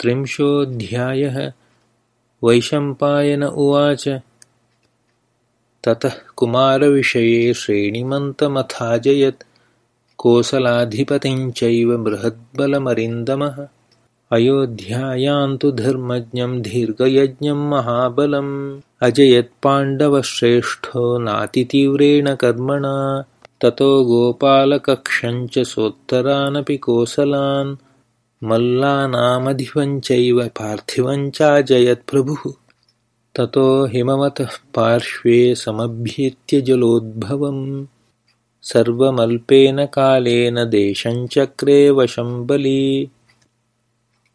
त्रिंशोऽध्यायः वैशम्पायन उवाच। ततः कुमारविषये श्रेणिमन्तमथाजयत्। कोसलाधिपतिञ्चैव बृहद्बलमरिन्दमः। अयोध्यायान्तु धर्मज्ञं दीर्घयज्ञं महाबलम्। अजयत्पाण्डवश्रेष्ठो नातितीव्रेण कर्मणा। ततो गोपालकक्षञ्च सोत्तरानपि कोसलान् मल्लानामधिपञ्चैव पार्थिवञ्चाजयत्प्रभुः ततो हिमवतः पार्श्वे समभ्येत्य जलोद्भवम्। सर्वमल्पेन कालेन देशञ्चक्रे वशं बली।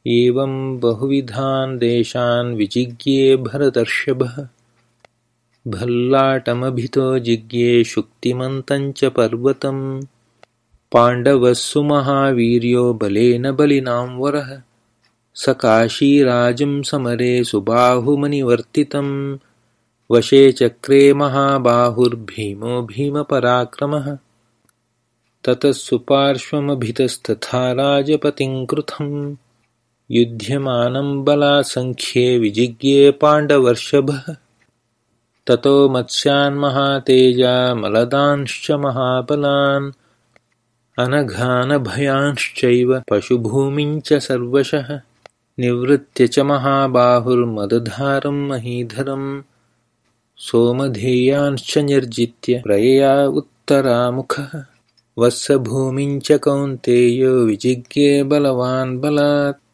एवं बहुविधान् देशान् विजिज्ञे भरतर्षभः। भल्लाटमभितो जिज्ञे शुक्तिमन्तञ्च पर्वतम् पाण्डवस्सु महावीर्यो बलेन बलिनां वरः। स काशीराजं समरे सुबाहुमनिवर्तितं। वशे चक्रे महाबाहुर्भीमो भीमपराक्रमः। ततः सुपार्श्वमभितस्तथा राजपतिङ्कृतं युध्यमानं बलासङ्ख्ये विजिज्ञे पाण्डवर्षभः। ततो मत्स्यान्महातेजामलदांश्च महाबलान् अनघानभयांश्चैव पशुभूमिञ्च सर्वशः। निवृत्य च महाबाहुर्मदधारं महीधरं सोमधेयांश्च निर्जित्य प्रयया उत्तरामुखः। वत्सभूमिञ्च कौन्तेयो विजिज्ञे बलवान् बलात्